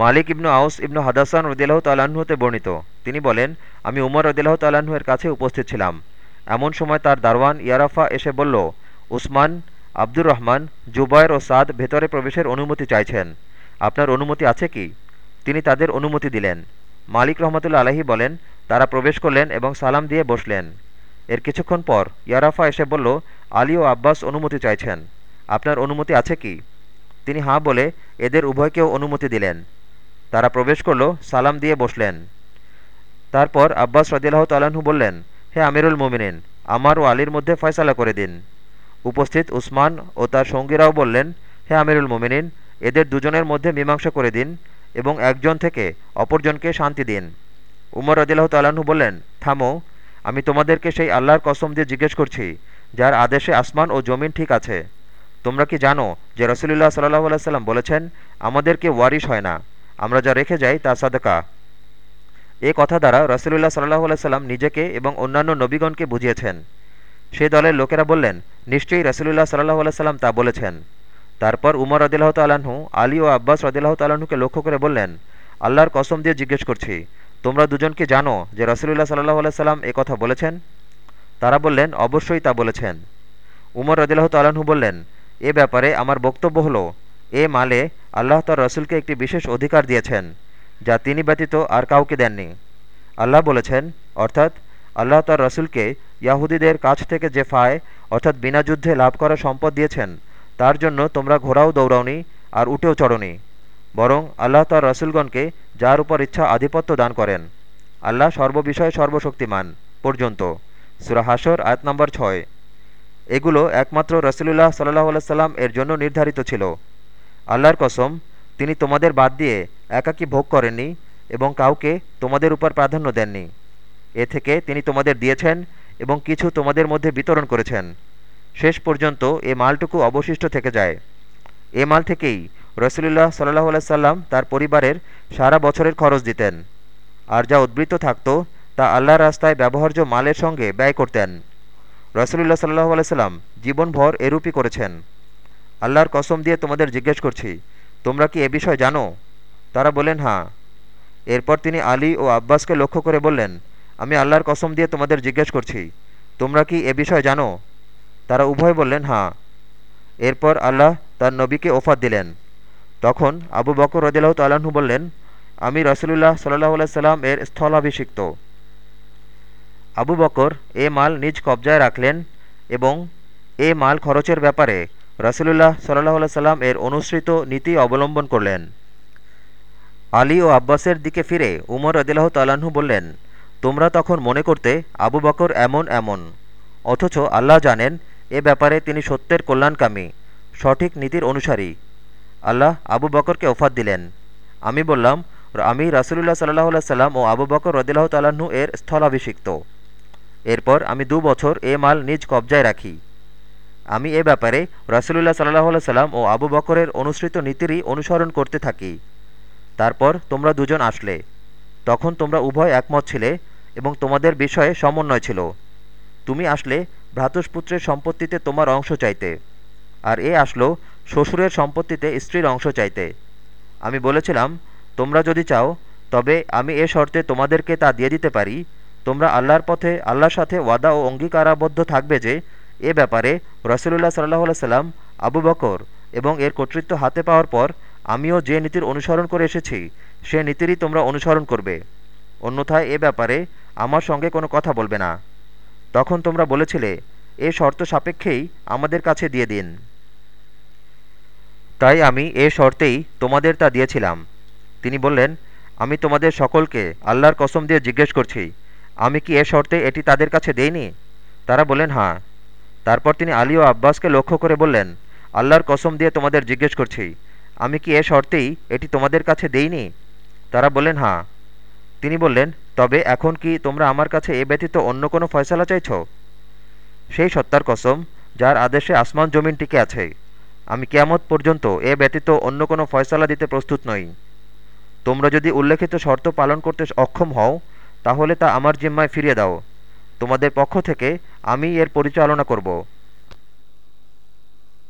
মালিক ইবনু আউস ইবনু হাদাসান রদিল্লাহ তাল্লাহ্ন হতে বর্ণিত। তিনি বলেন, আমি উমর রদিল্লাহ তাল্লাহ্ন এর কাছে উপস্থিত ছিলাম। এমন সময় তার দারওয়ান ইয়ারাফা এসে বলল, উসমান, আব্দুর রহমান, জুবায়ের ও সাদ ভেতরে প্রবেশের অনুমতি চাইছেন। আপনার অনুমতি আছে কি? তিনি তাদের অনুমতি দিলেন। মালিক রহমতুল্লা আলহী বলেন, তারা প্রবেশ করলেন এবং সালাম দিয়ে বসলেন। এর কিছুক্ষণ পর ইয়ারাফা এসে বলল, আলী ও আব্বাস অনুমতি চাইছেন। আপনার অনুমতি আছে কি? তিনি হাঁ বলে, এদের উভয়কেও অনুমতি দিলেন। তারা প্রবেশ করল, সালাম দিয়ে বসলেন। তারপর আব্বাস রদিল্লাহ তালাহু বললেন, হে আমিরুল মোমিনিন, আমার ও আলীর মধ্যে ফয়সালা করে দিন। উপস্থিত উসমান ও তার সঙ্গীরাও বললেন, হে আমিরুল মোমিনিন, এদের দুজনের মধ্যে মীমাংসা করে দিন এবং একজন থেকে অপরজনকে শান্তি দিন। উমর রদিল্লাহ তালাহু বললেন, থামো, আমি তোমাদেরকে সেই আল্লাহর কসম দিয়ে জিজ্ঞেস করছি, যার আদেশে আসমান ও জমিন ঠিক আছে। তোমরা কি জানো যে রসুলুল্লাহ সাল্লাহ আলাইসাল্লাম বলেছেন আমাদেরকে ওয়ারিশ হয় না। আমরা যা রেখে যাই তা সাদকা। এ কথা দ্বারা রসুলুল্লাহ সাল্লাহ সাল্লাম নিজেকে এবং অন্যান্য নবীগণকে বুঝিয়েছেন। সে দলের লোকেরা বললেন, নিশ্চয়ই রসুলুল্লাহ সাল্লাহ সাল্লাম তা বলেছেন। তারপর উমর রদিল্লাহ তাল্লাহ্ন আলী ও আব্বাস রদিল্লাহ তাল্লাহ্নকে লক্ষ্য করে বললেন, আল্লাহর কসম দিয়ে জিজ্ঞেস করছি, তোমরা দুজনকে জানো যে রসুলুল্লাহ সাল্লাহ আলাইসাল্লাম এ কথা বলেছেন? তারা বললেন, অবশ্যই তা বলেছেন। উমর রদিল্লাহ তাল্লাহ্ন বললেন, এ ব্যাপারে আমার বক্তব্য হলো এ মালে আল্লাহ তার রসুলকে একটি বিশেষ অধিকার দিয়েছেন, যা তিনি ব্যতীত আর কাউকে দেননি। আল্লাহ বলেছেন, অর্থাৎ আল্লাহ তার রসুলকে ইয়াহুদীদের কাছ থেকে যে ফায়, অর্থাৎ বিনা যুদ্ধে লাভ করা সম্পদ দিয়েছেন, তার জন্য তোমরা ঘোড়াও দৌড়াওনি আর উটেও চড়নি, বরং আল্লাহ তার রসুলগণকে যার উপর ইচ্ছা আধিপত্য দান করেন। আল্লাহ সর্ববিষয়ে সর্বশক্তিমান পর্যন্ত। সুরা হাসর, আয়াত নম্বর ছয়। এগুলো একমাত্র রসুলুল্লাহ সাল্লাহ আলাইসাল্লাম এর জন্য নির্ধারিত ছিল। আল্লাহর কসম, তিনি তোমাদের বাদ দিয়ে একাকী ভোগ করেননি এবং কাউকে তোমাদের উপর প্রাধান্য দেননি। এ থেকে তিনি তোমাদের দিয়েছেন এবং কিছু তোমাদের মধ্যে বিতরণ করেছেন। শেষ পর্যন্ত এ মালটুকু অবশিষ্ট থেকে যায়। এ মাল থেকেই রসুলুল্লাহ সাল্লাহ আলাইসাল্লাম তার পরিবারের সারা বছরের খরচ দিতেন। আর যা উদ্বৃত্ত থাকত, তা আল্লাহ রাস্তায় ব্যবহার্য মালের সঙ্গে ব্যয় করতেন। রসুলুল্লাহ সাল্লাহ আলাইসাল্লাম জীবনভর এরূপই করেছেন। আল্লাহর কসম দিয়ে তোমাদের জিজ্ঞেস করছি, তোমরা কি এ বিষয় জানো? তারা বলেন হাঁ এরপর তিনি আলী ও আব্বাসকে লক্ষ্য করে বললেন, আমি আল্লাহর কসম দিয়ে তোমাদের জিজ্ঞেস করছি, তোমরা কি এ বিষয় জানো? তারা উভয় বললেন হাঁ এরপর আল্লাহ তার নবীকে ওফাত দিলেন। তখন আবু বকর রদিল্লাহ তাল্লাহ্ন বললেন, আমি রসুলুল্লাহ সাল্লাহ সাল্লাম এর স্থলাভিষিক্ত। আবু বকর এ মাল নিজ কবজায় রাখলেন এবং এ মাল খরচের ব্যাপারে রসুলুল্লাহ সাল্লাহ সাল্লাম এর অনুসৃত নীতি অবলম্বন করলেন। আলী ও আব্বাসের দিকে ফিরে উমর আদিল্লাহ তাল্লাহ্ন বললেন, তোমরা তখন মনে করতে আবু বকর এমন এমন, অথচ আল্লাহ জানেন এ ব্যাপারে তিনি সত্যের কল্যাণকামী, সঠিক নীতির অনুসারী। আল্লাহ আবু বকরকে ওফাত দিলেন। আমি বললাম, আমি রাসুলুল্লাহ সাল্লাহ সাল্লাম ও আবু বকর রদিল্লাহ তাল্লাহ্ন এর স্থলাভিষিক্ত। এরপর আমি দু বছর এ মাল নিজ কবজায় রাখি। আমি এ ব্যাপারে রাসুলুল্লাহ সাল্লাহ সাল্লাম ও আবু বকরের অনুসৃত নীতিরই অনুসরণ করতে থাকি। তারপর তোমরা দুজন আসলে। তখন তোমরা উভয় একমত ছিলে এবং তোমাদের বিষয়ে সমন্বয় ছিল। তুমি আসলে ভ্রাতুষ্পুত্রের সম্পত্তিতে তোমার অংশ চাইতে, আর এ আসলো শ্বশুরের সম্পত্তিতে স্ত্রীর অংশ চাইতে। আমি বলেছিলাম, তোমরা যদি চাও, তবে আমি এ শর্তে তোমাদেরকে তা দিয়ে দিতে পারি। তোমরা আল্লাহর পথে আল্লাহর সাথে ওয়াদা ও অঙ্গীকারাবদ্ধ থাকবে যে এ ব্যাপারে রসুলুল্লাহ সাল্লাহ সাল্লাম, আবু বকর এবং এর কর্তৃত্ব হাতে পাওয়ার পর আমিও যে নীতির অনুসরণ করে এসেছি, সে নীতিরই তোমরা অনুসরণ করবে। অন্যথায় এ ব্যাপারে আমার সঙ্গে কোনো কথা বলবে না। তখন তোমরা বলেছিলে, এ শর্ত সাপেক্ষেই আমাদের কাছে দিয়ে দিন। তাই আমি এ শর্তেই তোমাদের তা দিয়েছিলাম। তিনি বললেন, আমি তোমাদের সকলকে আল্লাহর কসম দিয়ে জিজ্ঞেস করছি, আমি কি এ শর্তে এটি তাদের কাছে দেইনি? তারা বললেন হাঁ তারপর তিনি আলী ও আব্বাসকে লক্ষ্য করে বললেন, আল্লাহর কসম দিয়ে তোমাদের জিজ্ঞেস করছি, আমি কি এ শর্তেই এটি তোমাদের কাছে দেইনি? তারা বললেন হাঁ তিনি বললেন, তবে এখন কি তোমরা আমার কাছে এ ব্যতীত অন্য কোনো ফয়সালা চাইছ? সেই সত্তার কসম, যার আদেশে আসমান জমিন টিকে আছে, আমি কেয়ামত পর্যন্ত এ ব্যতীত অন্য কোনো ফয়সালা দিতে প্রস্তুত নই। তোমরা যদি উল্লেখিত শর্ত পালন করতে অক্ষম হও, তাহলে তা আমার জিম্মায় ফিরিয়ে দাও। তোমাদের পক্ষ থেকে আমি এর পরিচালনা করব।